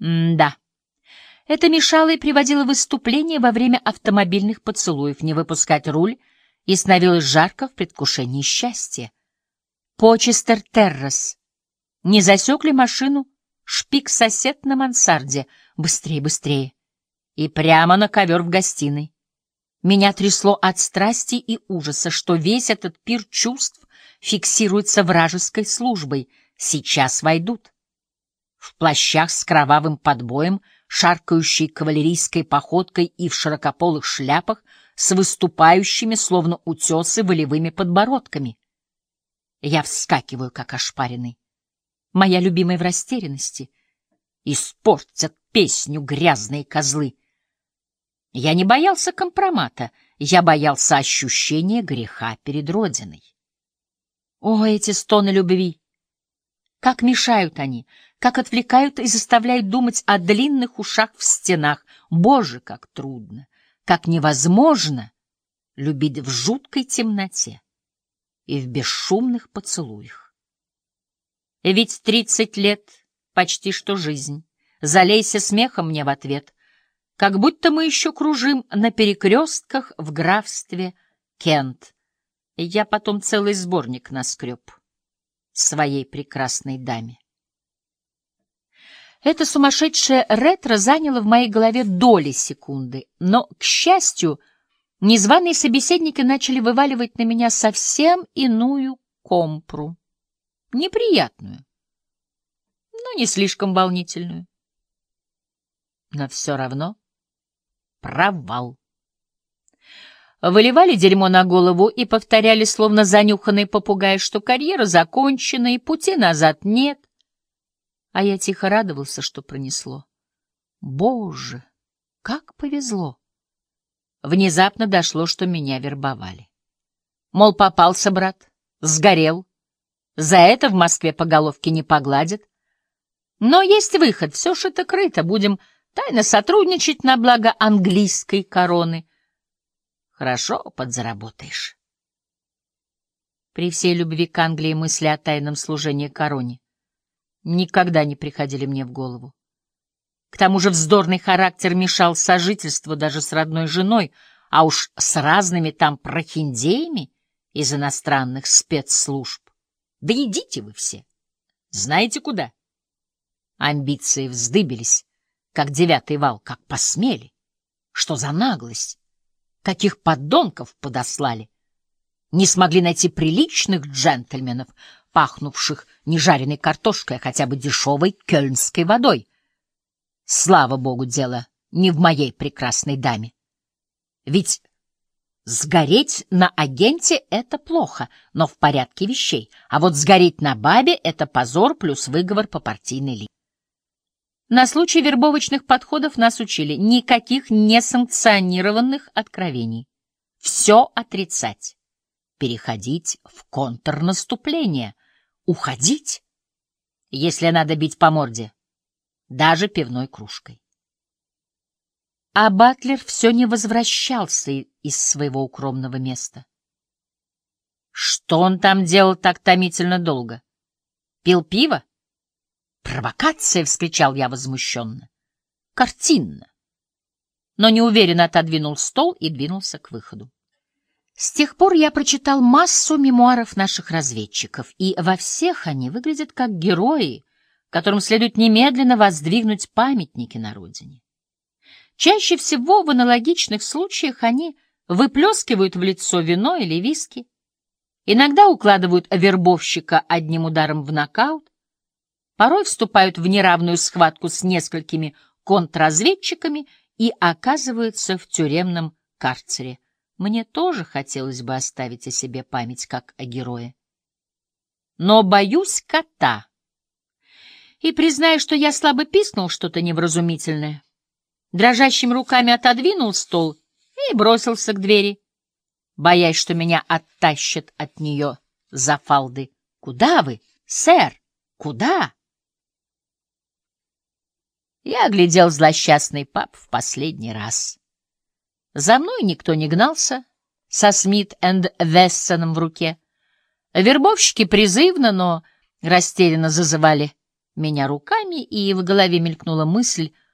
М-да. Это мешало и приводило в выступление во время автомобильных поцелуев, не выпускать руль, и становилось жарко в предвкушении счастья. Почестер Террас. Не засек ли машину шпик-сосед на мансарде? Быстрее, быстрее. И прямо на ковер в гостиной. Меня трясло от страсти и ужаса, что весь этот пир чувств фиксируется вражеской службой. Сейчас войдут. В плащах с кровавым подбоем, шаркающей кавалерийской походкой и в широкополых шляпах с выступающими, словно утесы, волевыми подбородками. Я вскакиваю, как ошпаренный. Моя любимая в растерянности. Испортят песню грязные козлы. Я не боялся компромата, я боялся ощущения греха перед Родиной. О, эти стоны любви! Как мешают они, как отвлекают и заставляют думать о длинных ушах в стенах. Боже, как трудно, как невозможно любить в жуткой темноте и в бесшумных поцелуях. Ведь тридцать лет — почти что жизнь. Залейся смехом мне в ответ как будто мы еще кружим на перекрестках в графстве Кент. Я потом целый сборник наскреб своей прекрасной даме. Это сумасшедшее ретро заняло в моей голове доли секунды, но, к счастью, незваные собеседники начали вываливать на меня совсем иную компру. Неприятную, но не слишком волнительную. Но все равно провал. Выливали дерьмо на голову и повторяли, словно занюханный попугай, что карьера закончена и пути назад нет. А я тихо радовался, что пронесло. Боже, как повезло! Внезапно дошло, что меня вербовали. Мол, попался, брат, сгорел. За это в Москве по головке не погладят. Но есть выход, все шито-крыто, будем тайно сотрудничать на благо английской короны. Хорошо подзаработаешь. При всей любви к Англии мысли о тайном служении короне никогда не приходили мне в голову. К тому же вздорный характер мешал сожительству даже с родной женой, а уж с разными там прохиндеями из иностранных спецслужб. Да идите вы все. Знаете куда? Амбиции вздыбились как девятый вал, как посмели. Что за наглость? Каких подонков подослали? Не смогли найти приличных джентльменов, пахнувших не жареной картошкой, а хотя бы дешевой кёльнской водой. Слава богу, дело не в моей прекрасной даме. Ведь сгореть на агенте — это плохо, но в порядке вещей, а вот сгореть на бабе — это позор плюс выговор по партийной линии. На случай вербовочных подходов нас учили никаких несанкционированных откровений. Все отрицать. Переходить в контрнаступление. Уходить, если надо бить по морде, даже пивной кружкой. А Батлер все не возвращался из своего укромного места. Что он там делал так томительно долго? Пил пиво? «Провокация!» — вскричал я возмущенно. «Картинно!» Но неуверенно отодвинул стол и двинулся к выходу. С тех пор я прочитал массу мемуаров наших разведчиков, и во всех они выглядят как герои, которым следует немедленно воздвигнуть памятники на родине. Чаще всего в аналогичных случаях они выплескивают в лицо вино или виски, иногда укладывают вербовщика одним ударом в нокаут, порой вступают в неравную схватку с несколькими контрразведчиками и оказываются в тюремном карцере. Мне тоже хотелось бы оставить о себе память как о герое. Но боюсь кота. И признаю, что я слабо писнул что-то невразумительное. Дрожащими руками отодвинул стол и бросился к двери, боясь, что меня оттащат от нее за фалды. «Куда вы, сэр? Куда?» Я оглядел злосчастный паб в последний раз. За мной никто не гнался, со Смит энд Вессоном в руке. Вербовщики призывно, но растерянно зазывали меня руками, и в голове мелькнула мысль —